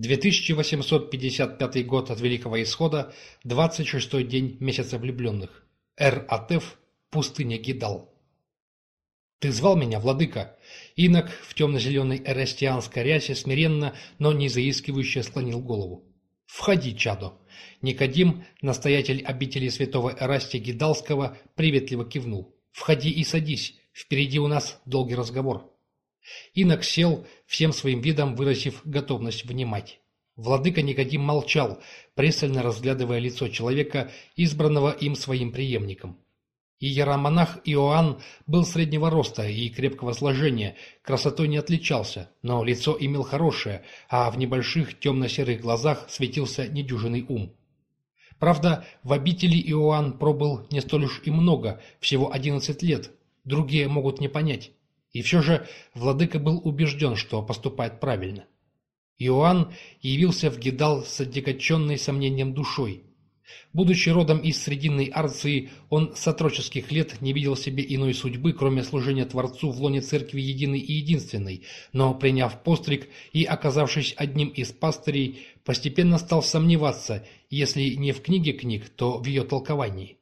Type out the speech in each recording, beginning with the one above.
2855 год от Великого Исхода, 26-й день месяца влюбленных. Эр-Атеф, пустыня Гидал. «Ты звал меня, владыка?» Инок в темно-зеленой эрестианской рясе смиренно, но не заискивающе склонил голову. «Входи, чадо!» Никодим, настоятель обители святого Эрастия Гидалского, приветливо кивнул. «Входи и садись, впереди у нас долгий разговор». Инок сел, всем своим видом выразив готовность внимать. Владыка Никодим молчал, пристально разглядывая лицо человека, избранного им своим преемником. Иеромонах Иоанн был среднего роста и крепкого сложения, красотой не отличался, но лицо имел хорошее, а в небольших темно-серых глазах светился недюжинный ум. Правда, в обители Иоанн пробыл не столь уж и много, всего одиннадцать лет, другие могут не понять. И все же владыка был убежден, что поступает правильно. Иоанн явился в Гидал с отягоченной сомнением душой. Будучи родом из Срединной Арции, он с отроческих лет не видел себе иной судьбы, кроме служения Творцу в лоне Церкви Единой и Единственной, но, приняв постриг и оказавшись одним из пастырей, постепенно стал сомневаться, если не в книге книг, то в ее толковании.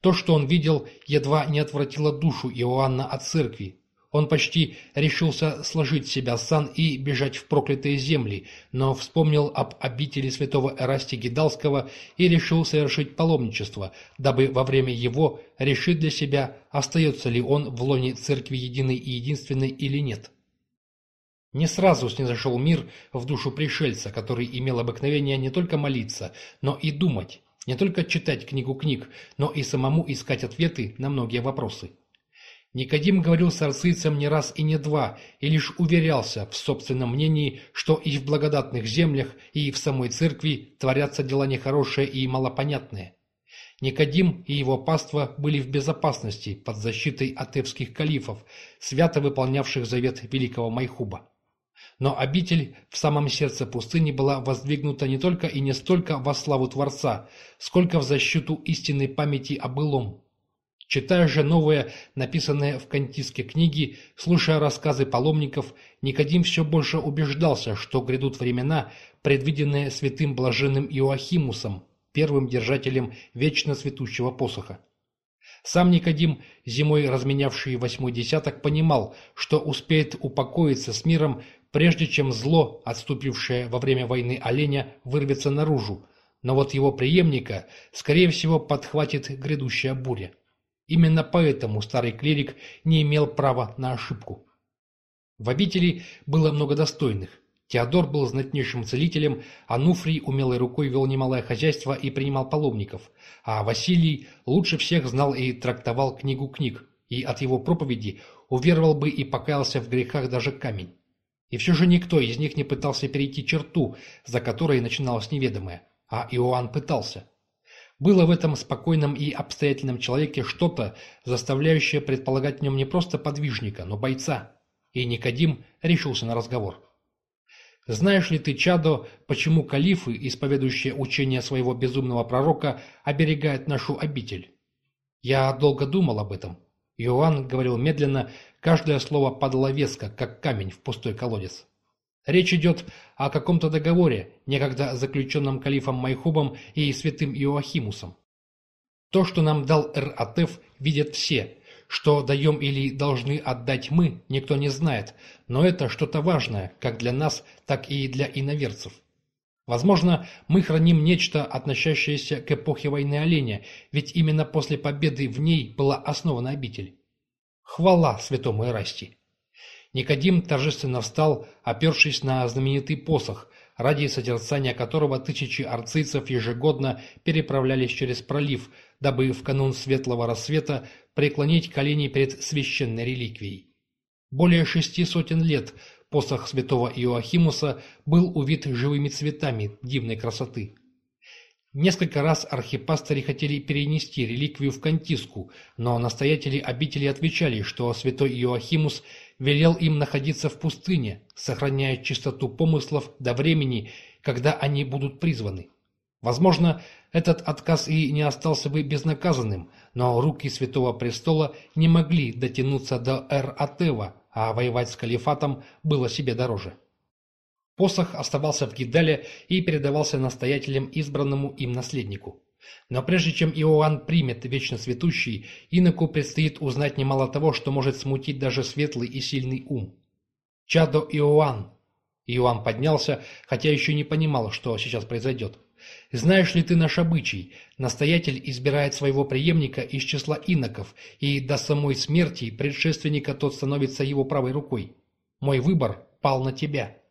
То, что он видел, едва не отвратило душу Иоанна от церкви, он почти решился сложить себя сан и бежать в проклятые земли, но вспомнил об обители святого Эрасти Гидалского и решил совершить паломничество, дабы во время его решить для себя, остается ли он в лоне церкви единой и единственной или нет. Не сразу снизошел мир в душу пришельца, который имел обыкновение не только молиться, но и думать, не только читать книгу книг, но и самому искать ответы на многие вопросы. Никодим говорил с арцийцем не раз и не два, и лишь уверялся в собственном мнении, что и в благодатных землях, и в самой церкви творятся дела нехорошие и малопонятные. Никодим и его паства были в безопасности под защитой атевских калифов, свято выполнявших завет великого Майхуба. Но обитель в самом сердце пустыни была воздвигнута не только и не столько во славу Творца, сколько в защиту истинной памяти о былом, Читая же новые, написанные в Кантиске книги, слушая рассказы паломников, Никодим все больше убеждался, что грядут времена, предвиденные святым блаженным Иоахимусом, первым держателем вечно цветущего посоха. Сам Никодим, зимой разменявший восьмой десяток, понимал, что успеет упокоиться с миром, прежде чем зло, отступившее во время войны оленя, вырвется наружу, но вот его преемника, скорее всего, подхватит грядущая буря. Именно поэтому старый клирик не имел права на ошибку. В обители было много достойных. Теодор был знатнейшим целителем, а Нуфрий умелой рукой вел немалое хозяйство и принимал паломников, а Василий лучше всех знал и трактовал книгу книг, и от его проповеди уверовал бы и покаялся в грехах даже камень. И все же никто из них не пытался перейти черту, за которой начиналось неведомое, а Иоанн пытался. Было в этом спокойном и обстоятельном человеке что-то, заставляющее предполагать в нем не просто подвижника, но бойца. И Никодим решился на разговор. «Знаешь ли ты, Чадо, почему калифы, исповедующие учение своего безумного пророка, оберегают нашу обитель?» «Я долго думал об этом». Иоанн говорил медленно, каждое слово падало веско, как камень в пустой колодец. Речь идет о каком-то договоре, некогда заключенном калифом Майхубом и святым Иоахимусом. То, что нам дал Эр-Атеф, видят все. Что даем или должны отдать мы, никто не знает, но это что-то важное, как для нас, так и для иноверцев. Возможно, мы храним нечто, относящееся к эпохе войны оленя, ведь именно после победы в ней была основана обитель. Хвала святому Эрасти! Никодим торжественно встал, опершись на знаменитый посох, ради созерцания которого тысячи арцийцев ежегодно переправлялись через пролив, дабы в канун светлого рассвета преклонить колени перед священной реликвией. Более шести сотен лет посох святого Иоахимуса был увит живыми цветами дивной красоты. Несколько раз архипастыри хотели перенести реликвию в Кантиску, но настоятели обители отвечали, что святой Иоахимус велел им находиться в пустыне, сохраняя чистоту помыслов до времени, когда они будут призваны. Возможно, этот отказ и не остался бы безнаказанным, но руки Святого Престола не могли дотянуться до Эр-Атева, а воевать с калифатом было себе дороже. Посох оставался в Гидале и передавался настоятелям избранному им наследнику. Но прежде чем Иоанн примет вечно светущий, иноку предстоит узнать немало того, что может смутить даже светлый и сильный ум. «Чадо Иоанн!» Иоанн поднялся, хотя еще не понимал, что сейчас произойдет. «Знаешь ли ты наш обычай? Настоятель избирает своего преемника из числа иноков, и до самой смерти предшественника тот становится его правой рукой. Мой выбор пал на тебя».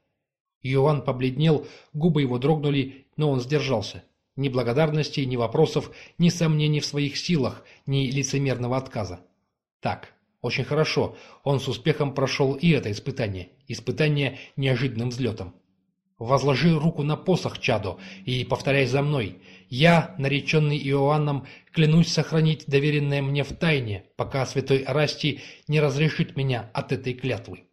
Иоанн побледнел, губы его дрогнули, но он сдержался. Ни благодарности, ни вопросов, ни сомнений в своих силах, ни лицемерного отказа. Так, очень хорошо, он с успехом прошел и это испытание. Испытание неожиданным взлетом. Возложи руку на посох, чадо, и повторяй за мной. Я, нареченный Иоанном, клянусь сохранить доверенное мне в тайне, пока святой Арастий не разрешит меня от этой клятвы.